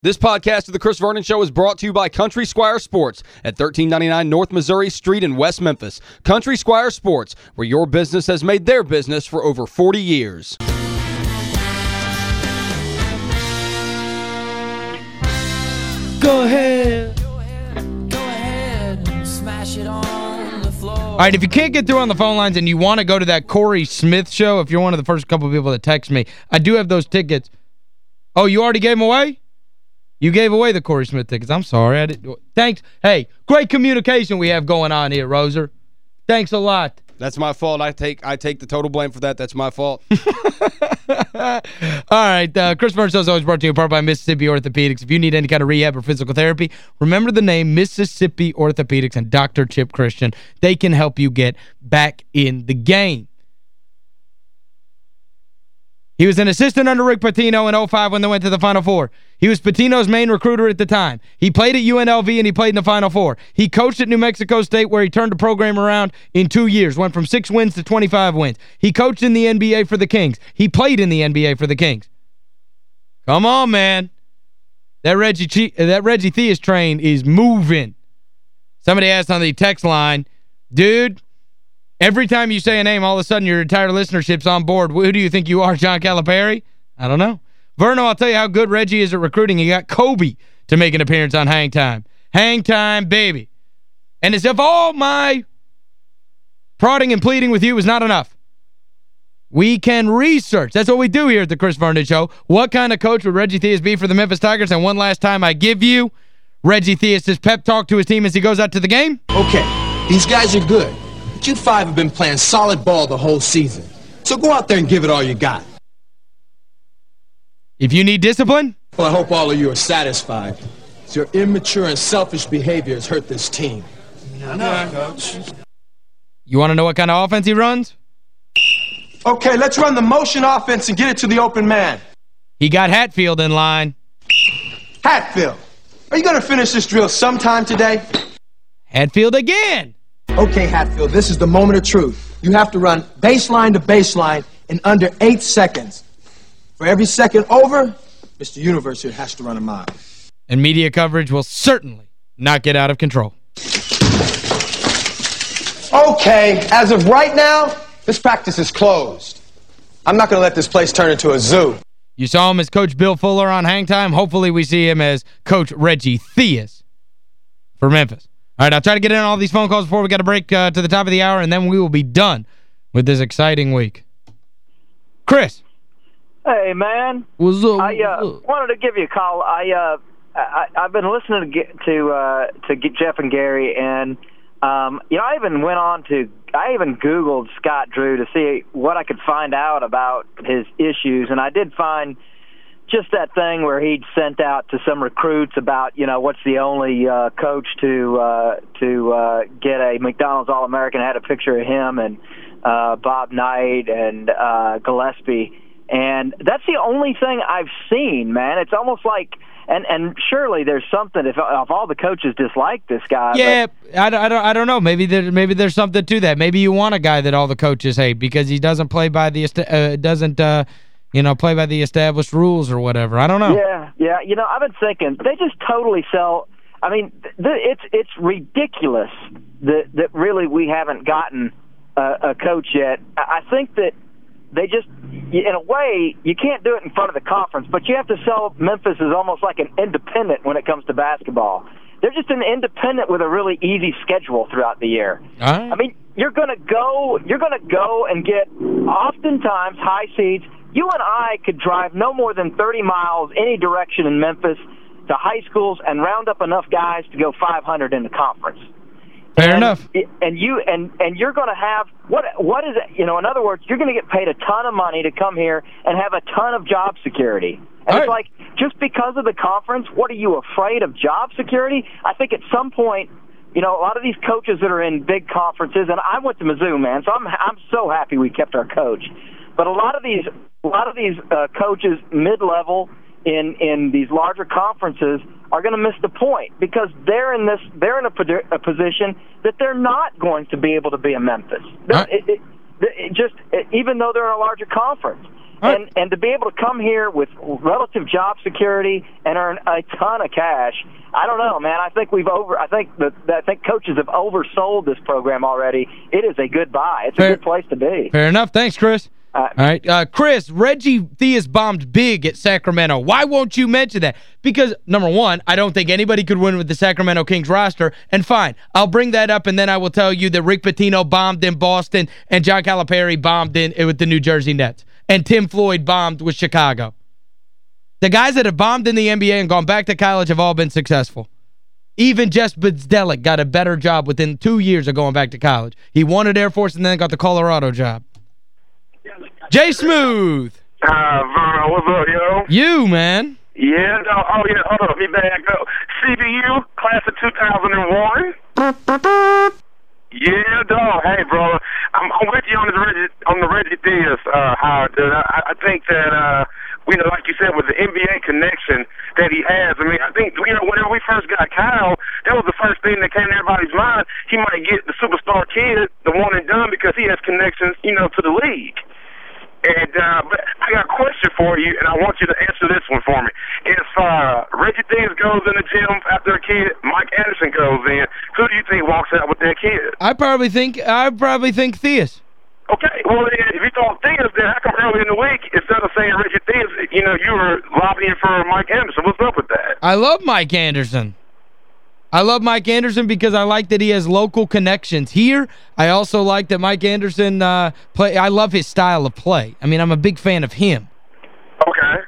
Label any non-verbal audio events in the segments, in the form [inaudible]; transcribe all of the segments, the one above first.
This podcast of The Chris Vernon Show is brought to you by Country Squire Sports at 1399 North Missouri Street in West Memphis. Country Squire Sports, where your business has made their business for over 40 years. Go ahead. Go ahead and smash it on the floor. All right, if you can't get through on the phone lines and you want to go to that Corey Smith show, if you're one of the first couple of people that text me, I do have those tickets. Oh, you already gave them away? You gave away the Corey Smith tickets. I'm sorry. I didn't. Thanks. Hey, great communication we have going on here, Roser. Thanks a lot. That's my fault. I take I take the total blame for that. That's my fault. [laughs] All right, uh, Chris Show is always brought to you in part by Mississippi Orthopedics. If you need any kind of rehab or physical therapy, remember the name Mississippi Orthopedics and Dr. Chip Christian. They can help you get back in the game. He was an assistant under Rick Pitino in 05 when they went to the Final Four. He was Pitino's main recruiter at the time. He played at UNLV and he played in the Final Four. He coached at New Mexico State where he turned the program around in two years, went from six wins to 25 wins. He coached in the NBA for the Kings. He played in the NBA for the Kings. Come on, man. That Reggie that Reggie Theus train is moving. Somebody asked on the text line, dude, Every time you say a name, all of a sudden your entire listenership's on board. Who do you think you are, John Calipari? I don't know. Verno, I'll tell you how good Reggie is at recruiting. He got Kobe to make an appearance on Hang Time. Hang Time, baby. And as if all my prodding and pleading with you is not enough, we can research. That's what we do here at the Chris Vernon Show. What kind of coach would Reggie Theus be for the Memphis Tigers? And one last time I give you Reggie Theus' pep talk to his team as he goes out to the game. Okay, these guys are good. But you five have been playing solid ball the whole season. So go out there and give it all you got. If you need discipline? Well, I hope all of you are satisfied. Your immature and selfish behavior has hurt this team. I know, Coach. You want to know what kind of offense he runs? Okay, let's run the motion offense and get it to the open man. He got Hatfield in line. Hatfield, are you going to finish this drill sometime today? Hatfield again. Okay, Hatfield, this is the moment of truth. You have to run baseline to baseline in under eight seconds. For every second over, Mr. Universe here has to run a mile. And media coverage will certainly not get out of control. Okay, as of right now, this practice is closed. I'm not going to let this place turn into a zoo. You saw him as Coach Bill Fuller on Hang Time. Hopefully we see him as Coach Reggie Theus for Memphis. All right, I'll try to get in all these phone calls before we got a break uh, to the top of the hour, and then we will be done with this exciting week. Chris. Hey, man. What's up? I uh, What's up? wanted to give you a call. I, uh, I I've been listening to get, to uh, to get Jeff and Gary, and um, you know, I even went on to I even Googled Scott Drew to see what I could find out about his issues, and I did find just that thing where he'd sent out to some recruits about you know what's the only uh, coach to uh, to uh, get a McDonald's All American had a picture of him and uh, Bob Knight and uh, Gillispie, and that's the only thing I've seen, man. It's almost like. And and surely there's something if if all the coaches dislike this guy. Yeah, I, don't- I don't I don't know. Maybe there maybe there's something to that. Maybe you want a guy that all the coaches hate because he doesn't play by the uh, doesn't uh you know play by the established rules or whatever. I don't know. Yeah, yeah. You know, I've been thinking they just totally sell. I mean, th- th- it's it's ridiculous that that really we haven't gotten a, a coach yet. I I think that they just, in a way, you can't do it in front of the conference, but you have to sell Memphis as almost like an independent when it comes to basketball. They're just an independent with a really easy schedule throughout the year. Right. I mean, you're going to go, you're going to go and get oftentimes high seeds. You and I could drive no more than 30 miles any direction in Memphis to high schools and round up enough guys to go 500 in the conference. Fair and, enough. And you and and you're going to have what what is it? You know, in other words, you're going to get paid a ton of money to come here and have a ton of job security. And All it's right. like just because of the conference, what are you afraid of job security? I think at some point, you know, a lot of these coaches that are in big conferences, and I went to Mizzou, man, so I'm I'm so happy we kept our coach. But a lot of these a lot of these uh, coaches mid level in in these larger conferences are going to miss the point because they're in this they're in a, a position that they're not going to be able to be a Memphis. Right. It, it, it just even though they're in a larger conference. and and to be able to come here with relative job security and earn a ton of cash, I don't know, man. I think we've over. I think the I think coaches have oversold this program already. It is a good buy. It's Fair- a good place to be. Fair enough. Thanks, Chris. Uh, All right. Uh, Chris, Reggie Theus bombed big at Sacramento. Why won't you mention that? Because, number one, I don't think anybody could win with the Sacramento Kings roster. And fine, I'll bring that up, and then I will tell you that Rick Pitino bombed in Boston and John Calipari bombed in with the New Jersey Nets. And Tim Floyd bombed with Chicago. The guys that have bombed in the NBA and gone back to college have all been successful. Even Jeff Bzdelik got a better job within two years of going back to college. He wanted Air Force and then got the Colorado job. Jay Smooth. Uh, Verno, what's up, yo? You, man. Yeah, no, oh yeah, hold on, me back up. CBU, class of 2001. Yeah, dog. Hey, bro, I'm, I'm with you on the Reggie, on the Reggie Diaz, uh, Howard. Dude. I, I think that, uh, you know, like you said, with the NBA connection that he has. I mean, I think you know, whenever we first got Kyle, that was the first thing that came to everybody's mind. He might get the superstar kid, the one and done, because he has connections, you know, to the league. And uh, but I got a question for you, and I want you to answer this one for me. If uh, Reggie Diaz goes in the gym after a kid, Mike Anderson goes in, who do you think walks out with that kid? I probably think I probably think Theus. Okay, well, if you thought Diaz, then how come early in the week, instead of saying Reggie Diaz, you know, you were lobbying for Mike Anderson? What's up with that? I love Mike Anderson. I love Mike Anderson because I like that he has local connections here. I also like that Mike Anderson uh play I love his style of play. I mean, I'm a big fan of him. Okay.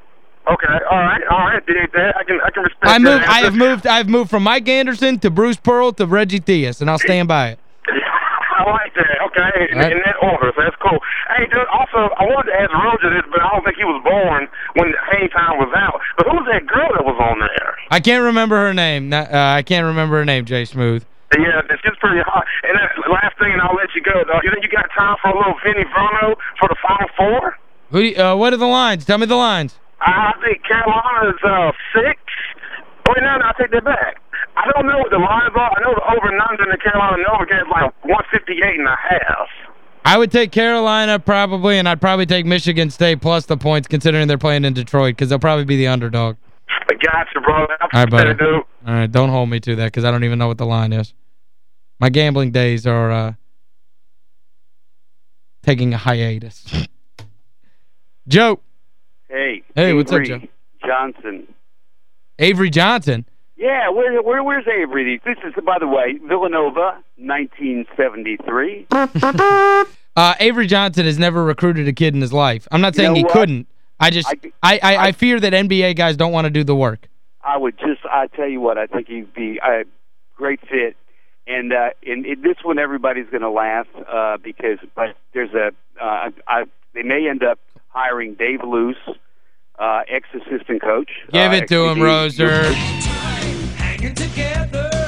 Okay. All right. All right. I can I can respect I moved, I have moved I've moved from Mike Anderson to Bruce Pearl to Reggie Theus and I'll stand by it. I like that. Okay, in, in that order, so that's cool. Hey, dude. Also, I wanted to ask Roger this, but I don't think he was born when Hang Time was out. But who was that girl that was on there? I can't remember her name. Uh, I can't remember her name, Jay Smooth. Yeah, it's just pretty hot. And that last thing, and I'll let you go. Though. You think you got time for a little Vinny Verno for the Final Four? Who you- uh, what are the lines? Tell me the lines. I think Carolina's uh, six. Wait, no, no, I take that back. I don't know what the lines are. I know the over and under in the Carolina Nova game is like 158 and a half. I would take Carolina probably, and I'd probably take Michigan State plus the points considering they're playing in Detroit because they'll probably be the underdog. I got you, bro. All right, buddy. Dude. All right, don't hold me to that because I don't even know what the line is. My gambling days are uh, taking a hiatus. [laughs] Joe. Hey. Hey, what's up, Avery Johnson. Avery Johnson. Yeah, where, where where's Avery? This is, by the way, Villanova, 1973. [laughs] Uh, Avery Johnson has never recruited a kid in his life. I'm not You saying know he what? couldn't. I just I I, I, I- fear that NBA guys don't want to do the work. I would just, I tell you what, I think he'd be a great fit. And uh, in, in this one, everybody's going to laugh uh, because but there's a, uh, I, they may end up hiring Dave Loos, uh, ex-assistant coach. Give uh, it to him. Roser.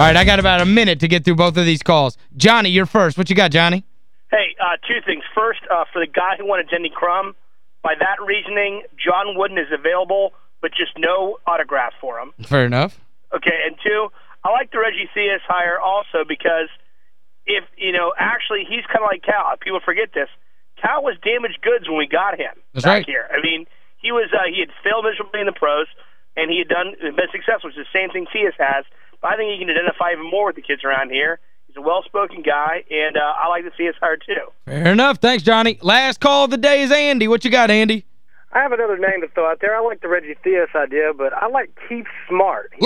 All right, I got about a minute to get through both of these calls. Johnny, you're first. What you got, Johnny? Hey, uh, two things. First, uh, for the guy who wanted Denny Crum, by that reasoning, John Wooden is available, but just no autograph for him. Fair enough. Okay, and two, I like the Reggie Theus hire also because if, you know, actually he's kind of like Cal. People forget this. Cal was damaged goods when we got him That's back right. here. I mean, he was uh, he had failed miserably in the pros, and he had done been successful, which is the same thing Theus has. But I think he can identify even more with the kids around here. He's a well-spoken guy, and uh, I like to see his hire too. Fair enough. Thanks, Johnny. Last call of the day is Andy. What you got, Andy? I have another name to throw out there. I like the Reggie Theus idea, but I like Keith Smart. He's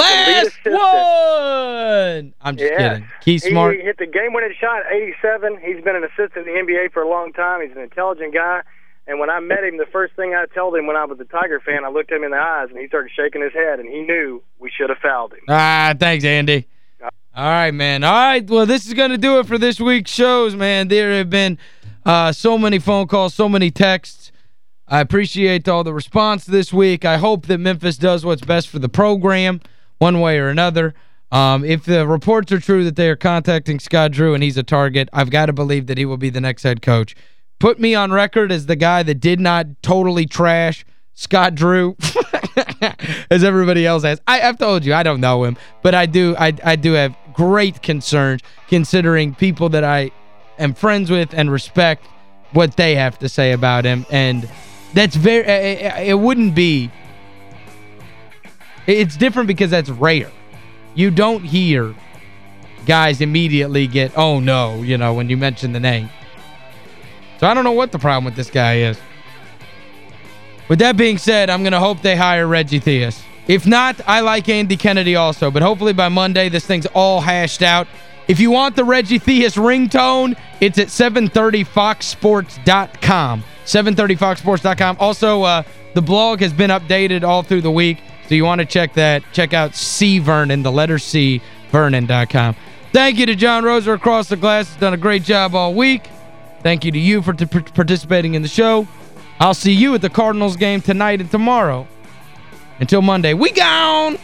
the Last one! I'm just Yeah. kidding. Keith He Smart. hit the game-winning shot at 87. He's been an assistant in the NBA for a long time. He's an intelligent guy. And when I met him, the first thing I told him when I was a Tiger fan, I looked him in the eyes, and he started shaking his head, and he knew we should have fouled him. Ah, thanks, Andy. All right, man. All right, well, this is going to do it for this week's shows, man. There have been uh, so many phone calls, so many texts. I appreciate all the response this week. I hope that Memphis does what's best for the program one way or another. Um, if the reports are true that they are contacting Scott Drew and he's a target, I've got to believe that he will be the next head coach. Put me on record as the guy that did not totally trash Scott Drew [laughs] as everybody else has. I, I've told you, I don't know him, but I do I, I do have great concerns considering people that I am friends with and respect what they have to say about him. And That's very eh, eh, eh, it wouldn't be it's different because that's rare. You don't hear guys immediately get, oh no, you know, when you mention the name. So I don't know what the problem with this guy is. With that being said, I'm going to hope they hire Reggie Theus. If not, I like Andy Kennedy also. But hopefully by Monday, this thing's all hashed out. If you want the Reggie Theus ringtone, it's at 730foxsports.com. 730foxsports.com. Also, uh, the blog has been updated all through the week. So you want to check that. Check out C. Vernon, the letter C, Vernon.com. Thank you to John Roser across the glass. He's done a great job all week. Thank you to you for participating in the show. I'll see you at the Cardinals game tonight and tomorrow. Until Monday, we gone!